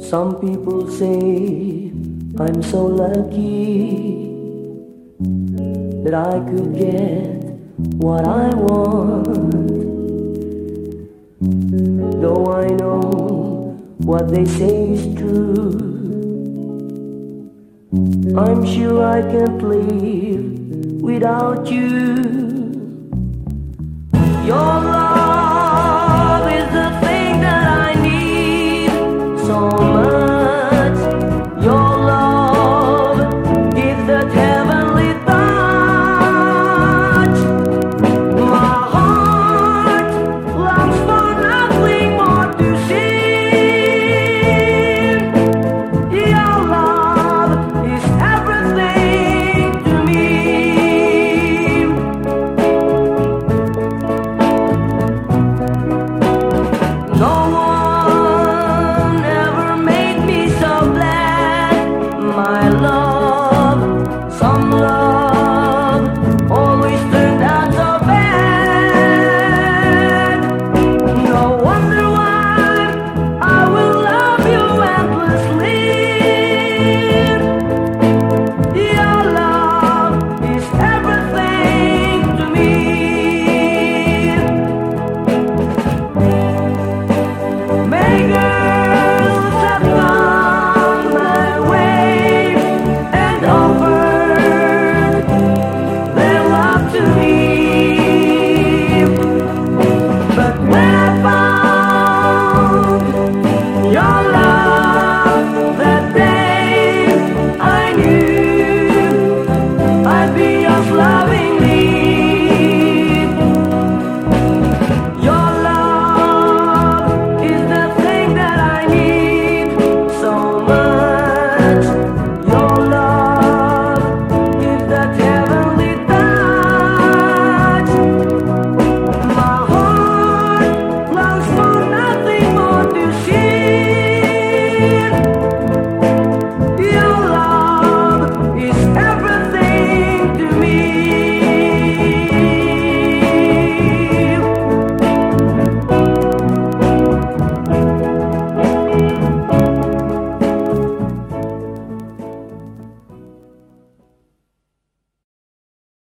Some people say I'm so lucky that I could get what I want. Though I know what they say is true, I'm sure I can't live without you. alone.